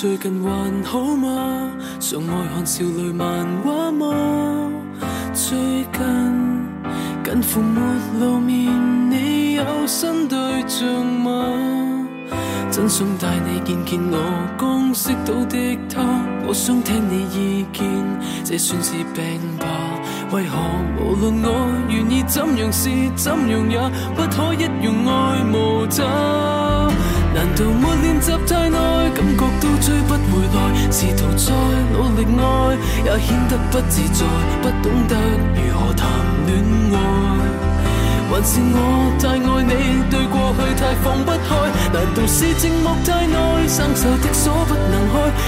最近还好吗？常爱看少女漫画吗？最近近乎没露面，你有新对象吗？真想带你见见我刚识到的他，我想听你意见，这算是病吧？为何无论我愿意怎样试，怎样也不可一样爱慕渣。难道没练习太耐，感觉都追不回来？试图再努力爱，也显得不自在，不懂得如何谈恋爱。还是我太爱你，对过去太放不开？难道是寂寞太耐，生锈的锁不能开？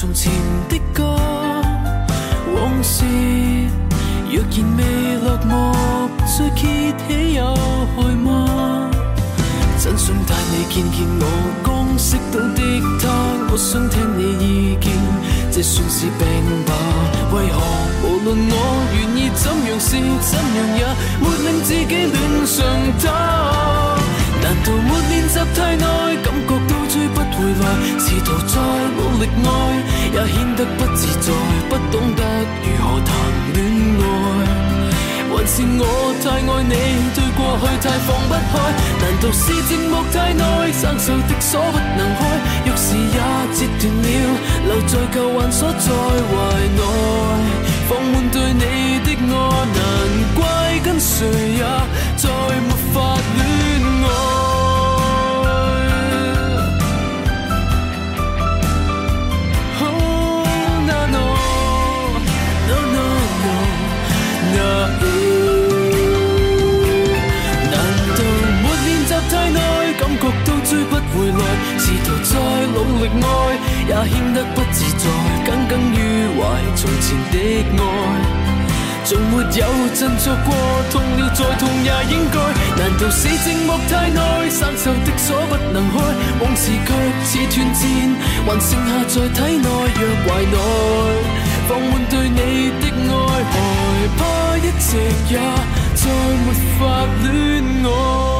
从前的歌，往事若然未落幕，再揭起有害吗？真想带你见见我刚识到的他，我想听你意见，这算是病吧？为何无论我愿意怎样试，怎样也没令自己恋上他？难道没练习太耐，感觉？试图再努力爱，也显得不自在，不懂得如何谈恋爱。还是我太爱你，对过去太放不开。难道是寂寞太耐，生锈的锁不能开？钥匙也折断了，留在旧患锁在怀内，放满对你的爱，难怪跟谁也再没法恋。再努力爱，也显得不自在，耿耿于怀从前的爱，从没有振作过，痛了再痛也应该，难道是寂寞太耐，生锈的锁不能开，往事却似断箭，还剩下在体内，若怀内放满对你的爱，害怕一直也再没法恋爱。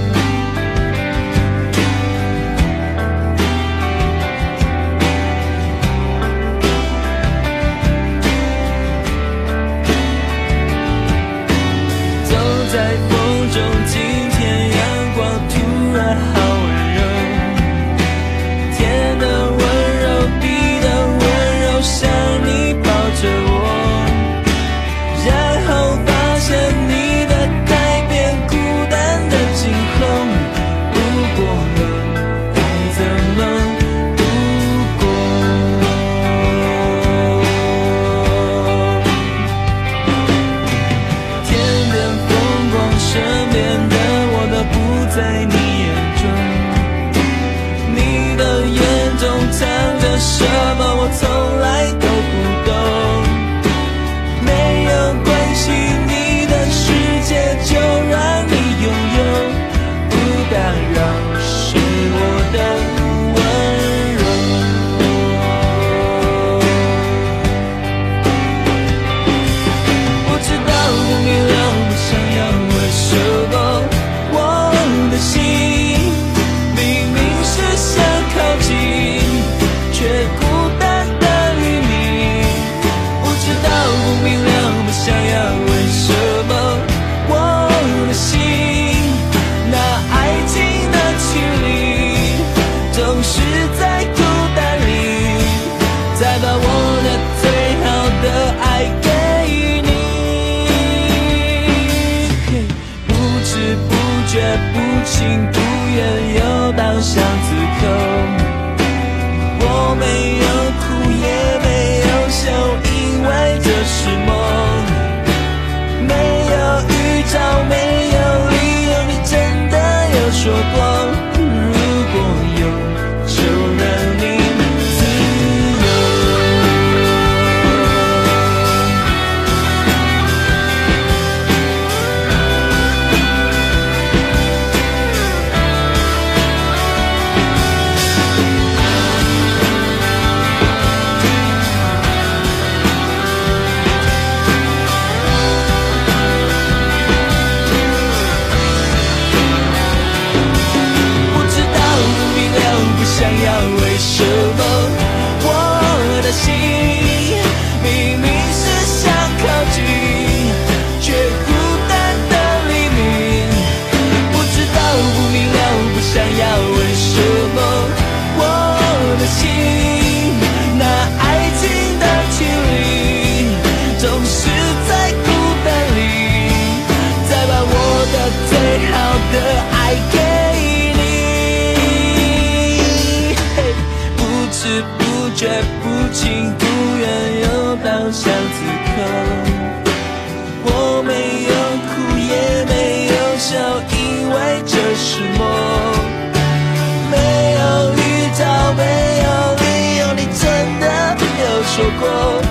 grow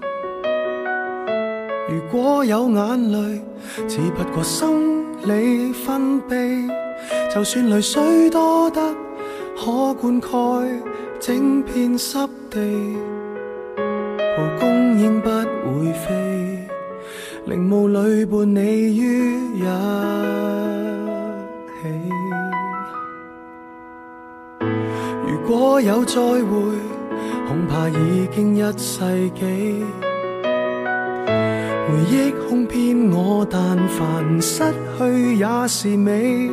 如果有眼泪，只不过生理分泌。就算泪水多得可灌溉整片湿地，蒲公英不会飞，陵墓里伴你于一起。如果有再会，恐怕已经一世紀。回忆哄骗我，但凡失去也是美。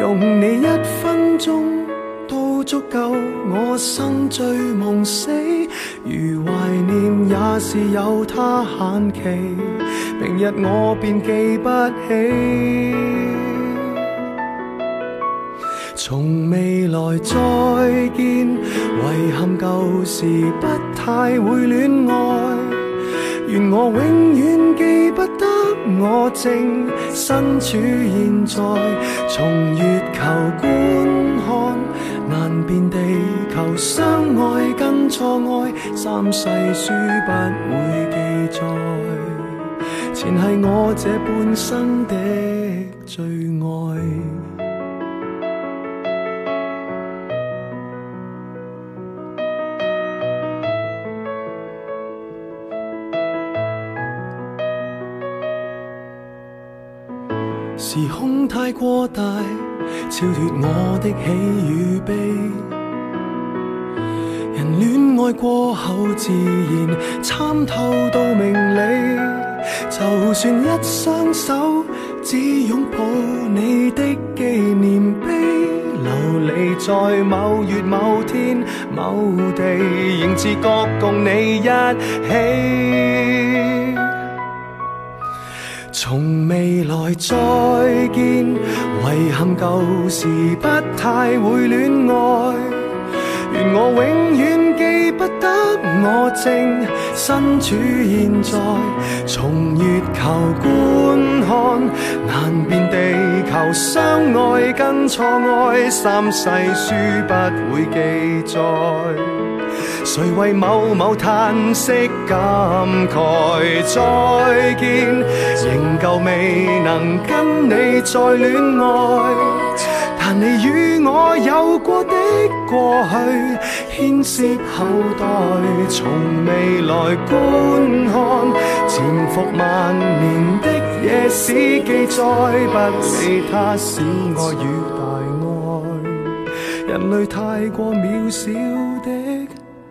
用你一分钟都足够我心醉梦死。如怀念也是有它限期，明日我便记不起。从未来再见，遗憾旧时不太会恋爱。愿我永远记不得，我正身处现在，从月球观看，难辨地球相爱跟错爱，三世书不会记载，前系我这半生的最爱。太过大，超脱我的喜与悲。人恋爱过后，自然参透到明理。就算一双手只拥抱你的纪念碑，流离在某月某天某地，仍自觉共你一起。从未来再见，遗憾旧时不太会恋爱。愿我永远记不得，我正身处现在。从月球观看，难辨地球相爱跟错爱，三世书不会记载。谁为某某叹息感慨？再见，仍旧未能跟你再恋爱。但你与我有过的过去，牵涉后代，从未来观看，潜伏万年的野史记载，不理他小爱与大爱，人类太过渺小的。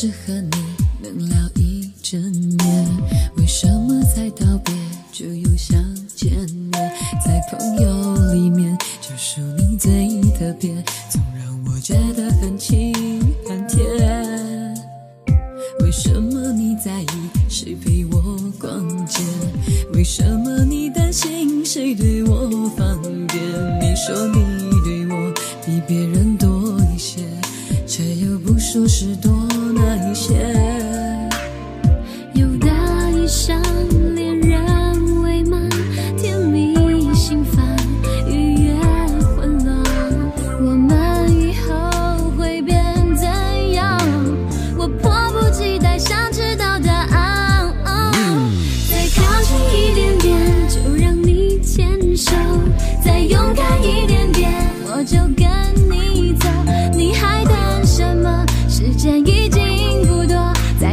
是和你能聊一整夜，为什么才道别就又想见面？在朋友里面，就数你最特别，总让我觉得很亲很甜。为什么你在意谁陪我逛街？为什么你担心谁对我放电？你说你对我比别人多一些。不说是多那一些，有大衣上恋人未满，甜蜜心烦，愉悦混乱。我们以后会变怎样？我迫不及待想知道答案。哦，再靠近一点点，就让你牵手，再勇敢一。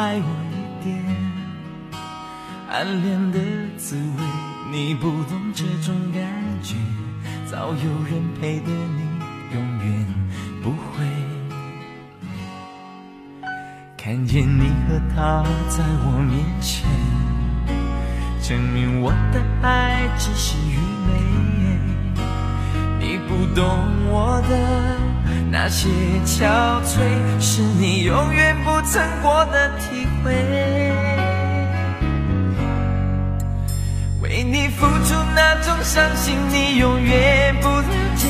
爱我一点，暗恋的滋味你不懂，这种感觉早有人陪的你永远不会看见你和他在我面前，证明我的爱只是愚昧，你不懂我的。那些憔悴，是你永远不曾过的体会。为你付出那种伤心，你永远不了解。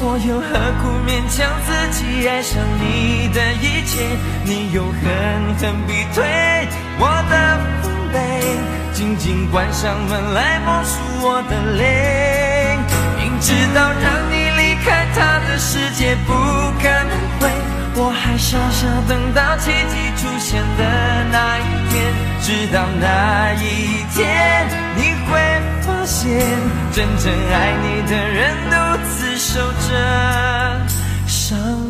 我又何苦勉强自己爱上你的一切？你又狠狠逼退我的防备，紧紧关上门来默数我的泪。明知道让。开他的世界不可能回，我还傻傻等到奇迹出现的那一天。直到那一天，你会发现，真正爱你的人独自守着伤。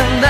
and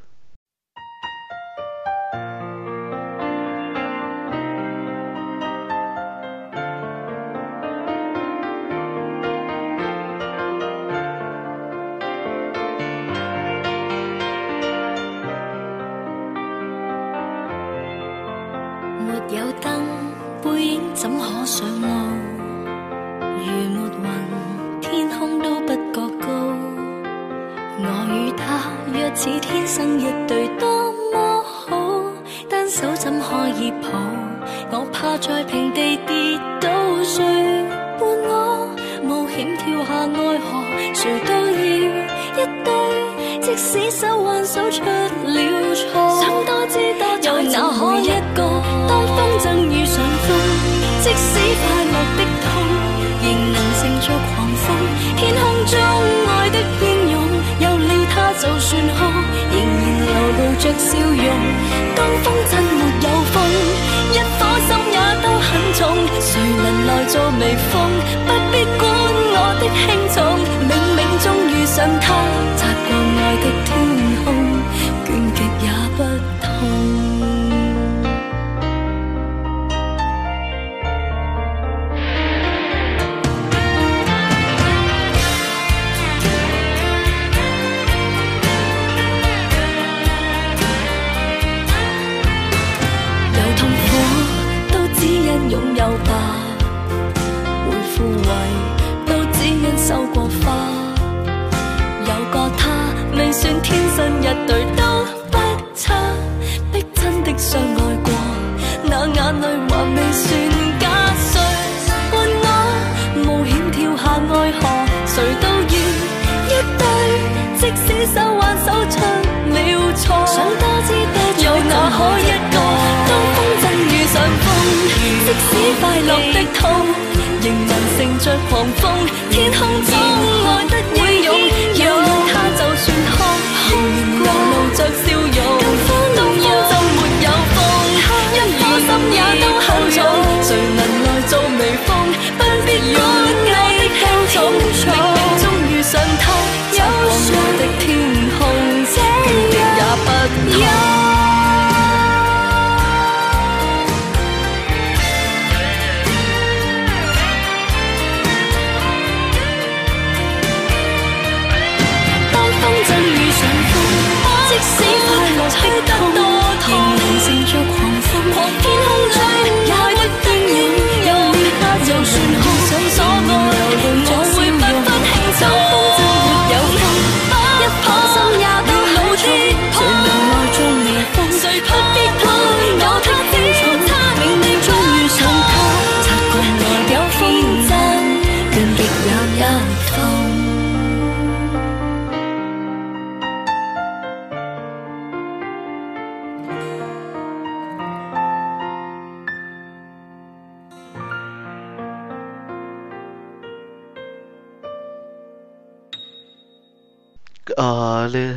就算天生一对都不差，逼真的相爱过，那眼泪还未算假。谁伴我冒险跳下爱河？谁都要一对，即使手挽手出了错，想多知多有哪可一个？当风筝遇上风，即使快乐的痛，仍能乘着狂风，天空中爱得会敢。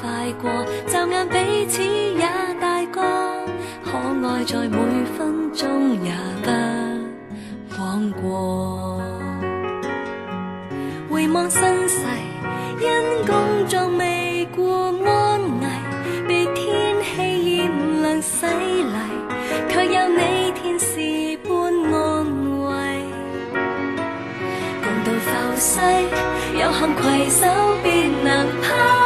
快过，就眼彼此也大个，可爱在每分钟也不放过。回望身世，因工作未顾安危，被天气炎凉洗礼，却有你天使般安慰。共度浮世，有幸携手，便能抛。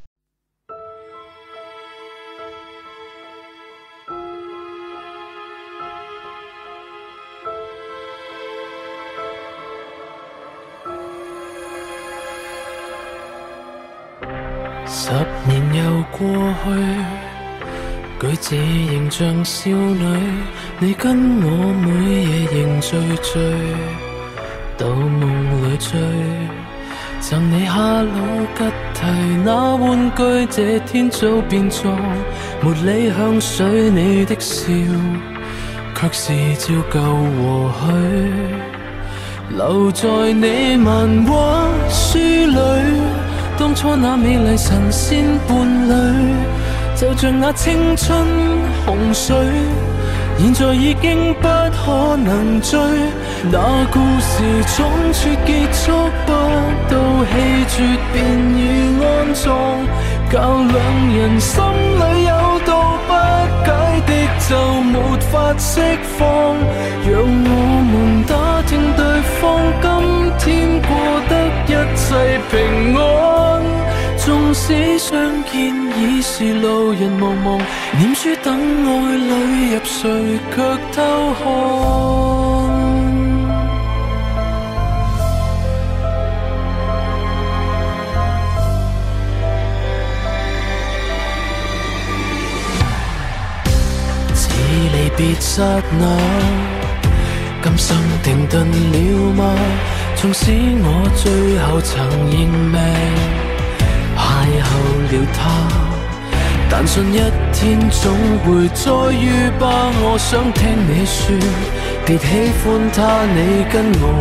十年又过去，举止仍像少女。你跟我每夜仍醉醉，到梦里醉。赠你哈罗吉提那玩具，这天早变作茉莉香水，你的笑却是照旧和煦，留在你漫画书里。当初那美丽神仙伴侣，就像那青春洪水，现在已经不可能追。那故事总却结束，不到气绝便已安葬，教两人心里有道不解的，就没法释放。让我们。方今天过得一切平安，纵使相见已是路人茫茫，念书等爱侣入睡，却偷看，似离别刹那。今生停顿了吗？纵使我最后曾认命，邂逅了他，但信一天总会再遇吧。我想听你说，别喜欢他，你跟我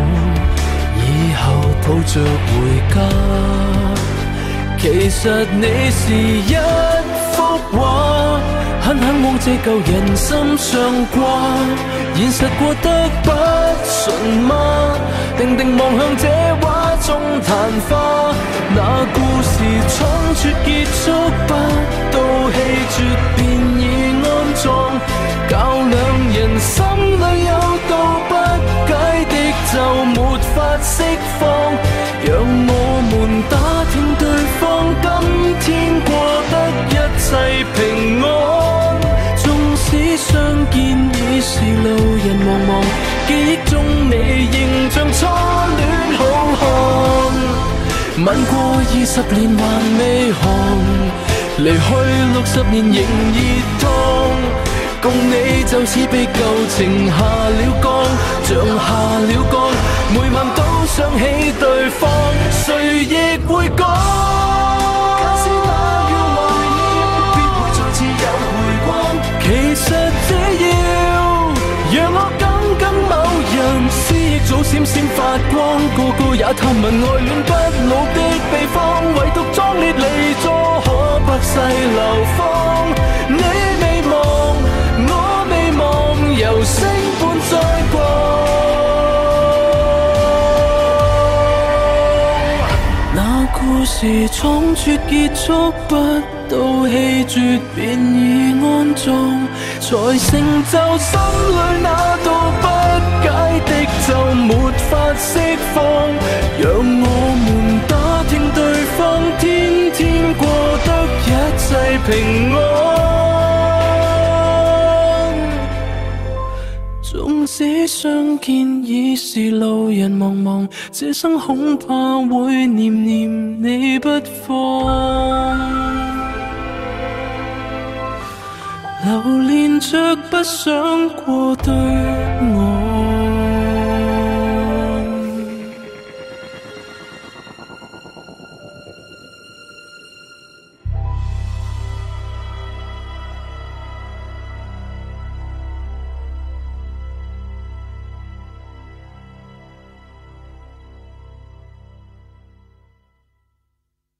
以后抱着回家。其实你是一幅画，狠狠往这旧人心上挂。现实过得不顺吗？定定望向这画中昙花，那故事仓促结束，不到气绝便已安葬。教两人心里有道不解的，就没法释放。让我们打听对方今天。吻过二十年还未寒，离去六十年仍热痛。共你就似被旧情下了降，像下了降，每晚都想起对方，谁亦会讲。闪闪发光，个个也探问爱恋不老的秘方，唯独壮烈离座可百世流芳。你未忘，我未忘，由星伴在旁。那故事仓促结束，不到气绝便已安葬，才成就心里那道疤。解的就没法释放，让我们打听对方，天天过得一切平安。纵使相见已是路人茫茫，这生恐怕会念念你不放，留恋着不想过对。